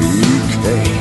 Strength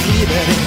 liberi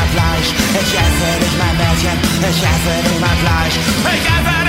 mein Fleisch, ich esse nicht mein Mädchen, ich esse nicht mein Fleisch, ich esse